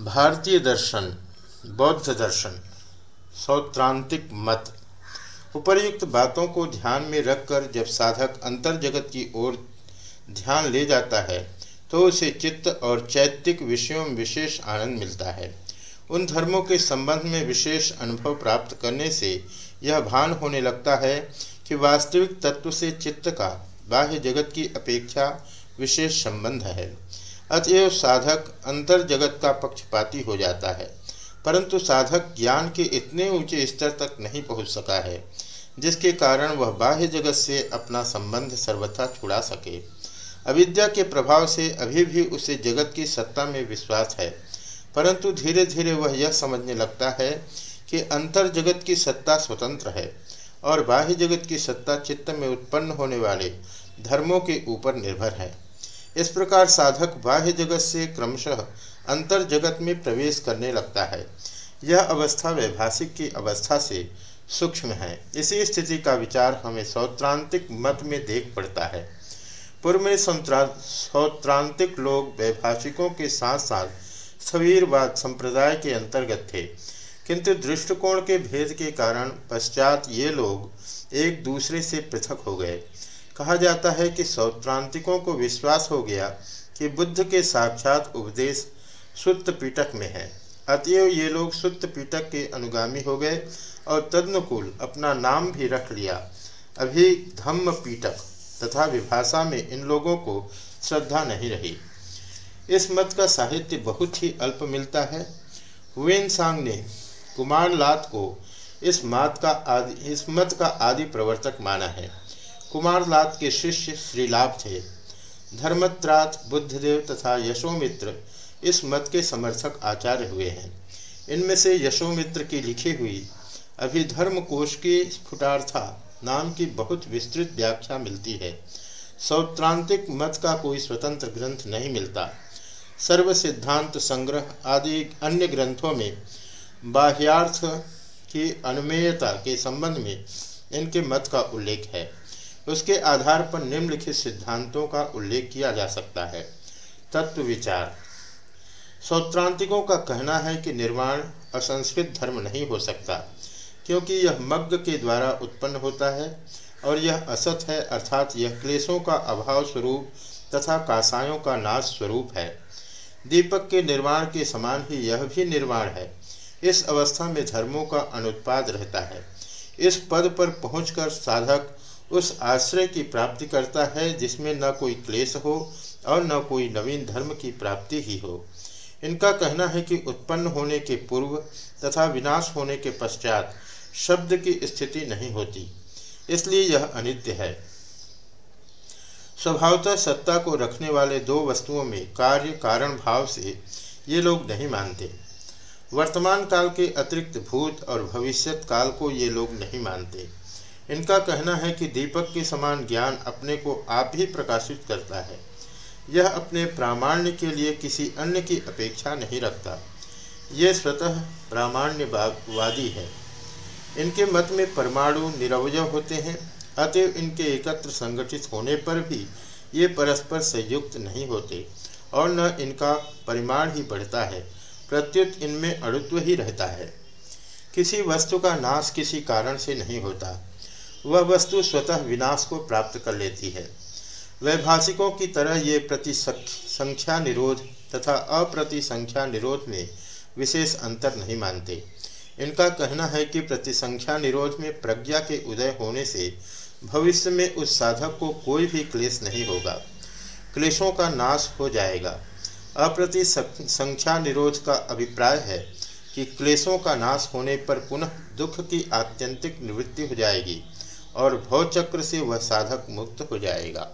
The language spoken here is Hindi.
भारतीय दर्शन, बौद्ध दर्शन, सौत्रांतिक मत, उपर्युक्त बातों को ध्यान में रखकर जब साधक अंतर जगत की ओर ध्यान ले जाता है तो उसे चित्त और चैत्तिक विषयों में विशेष आनंद मिलता है। उन धर्मों के संबंध में विशेष अनुभव प्राप्त करने से यह भान होने लगता है कि वास्तविक तत्व से चित्त का बाह्य जगत की अपेक्षा विशेष संबंध है। अतएव साधक अंतर जगत का पक्षपाती हो जाता है, परंतु साधक ज्ञान के इतने ऊँचे स्तर तक नहीं पहुँच सका है, जिसके कारण वह बाह्य जगत से अपना संबंध सर्वथा छुड़ा सके। अविद्या के प्रभाव से अभी भी उसे जगत की सत्ता में विश्वास है, परंतु धीरे धीरे वह यह समझने लगता है कि अंतर जगत की सत्ता स्वतंत्र है और बाह्य जगत की सत्ता चित्त में उत्पन्न होने वाले धर्मों के ऊपर निर्भर है। इस प्रकार साधक बाह्य जगत से क्रमशः अंतर जगत में प्रवेश करने लगता है। यह अवस्था वैभाषिक की अवस्था से सूक्ष्म है। इसी स्थिति का विचार हमें सौत्रांतिक मत में देख पड़ता है। पूर्व में सौत्रांतिक लोग वैभाषिकों के साथ साथ सवीरवाद संप्रदाय के अंतर्गत थे। किंतु दृष्टिकोण के भेद के कारण पश्चात ये लोग एक दूसरे से पृथक हो गए। कहा जाता है कि सौत्रांतिकों को विश्वास हो गया कि बुद्ध के साक्षात उपदेश सुत्त पीटक में है। अतएव ये लोग सुत्त पीटक के अनुगामी हो गए और तदनुकूल अपना नाम भी रख लिया। अभी धम्म पीटक तथा विभाषा में इन लोगों को श्रद्धा नहीं रही। इस मत का साहित्य बहुत ही अल्प मिलता है। हुएन सांग ने कुमार लात को इस मत का आदि, इस मत का आदि प्रवर्तक माना है। कुमारलात के शिष्य श्रीलाभ थे। धर्मत्रात, बुद्धदेव तथा यशोमित्र इस मत के समर्थक आचार्य हुए हैं। इनमें से यशोमित्र की लिखी हुई अभिधर्म कोश की स्फुटार्था नाम की बहुत विस्तृत व्याख्या मिलती है। सौत्रांतिक मत का कोई स्वतंत्र ग्रंथ नहीं मिलता। सर्व सिद्धांत संग्रह आदि अन्य ग्रंथों में बाह्यार्थ की अनुमेयता के संबंध में इनके मत का उल्लेख है। उसके आधार पर निम्नलिखित सिद्धांतों का उल्लेख किया जा सकता है। तत्व विचार। सौत्रांतिकों का कहना है कि निर्माण असंस्कृत धर्म नहीं हो सकता, क्योंकि यह मग्ग के द्वारा उत्पन्न होता है और यह असत है, अर्थात यह क्लेशों का अभाव स्वरूप तथा कासायों का नाश स्वरूप है। दीपक के निर्माण के समान ही यह भी निर्माण है। इस अवस्था में धर्मों का अनुत्पाद रहता है। इस पद पर पहुंचकर साधक उस आश्रय की प्राप्ति करता है, जिसमें न कोई क्लेश हो और न कोई नवीन धर्म की प्राप्ति ही हो। इनका कहना है कि उत्पन्न होने के पूर्व तथा विनाश होने के पश्चात शब्द की स्थिति नहीं होती, इसलिए यह अनित्य है। स्वभावतः सत्ता को रखने वाले दो वस्तुओं में कार्य कारण भाव से ये लोग नहीं मानते। वर्तमान काल के अतिरिक्त भूत और भविष्यत काल को ये लोग नहीं मानते। इनका कहना है कि दीपक के समान ज्ञान अपने को आप ही प्रकाशित करता है। यह अपने प्रामाण्य के लिए किसी अन्य की अपेक्षा नहीं रखता। ये स्वतः प्रामाण्यवादी है। इनके मत में परमाणु निरवय होते हैं, अतएव इनके एकत्र संगठित होने पर भी ये परस्पर संयुक्त नहीं होते, और न इनका परिमाण ही बढ़ता है, प्रत्युत इनमें अड़ुत्व ही रहता है। किसी वस्तु का नाश किसी कारण से नहीं होता। वह वस्तु स्वतः विनाश को प्राप्त कर लेती है। वैभाषिकों की तरह ये प्रति संख्या निरोध तथा अप्रतिसंख्या निरोध में विशेष अंतर नहीं मानते। इनका कहना है कि प्रतिसंख्या निरोध में प्रज्ञा के उदय होने से भविष्य में उस साधक को कोई भी क्लेश नहीं होगा। क्लेशों का नाश हो जाएगा। अप्रति संख्या निरोध का अभिप्राय है कि क्लेशों का नाश होने पर पुनः दुख की आत्यंतिक निवृत्ति हो जाएगी। और भवचक्र से वह साधक मुक्त हो जाएगा।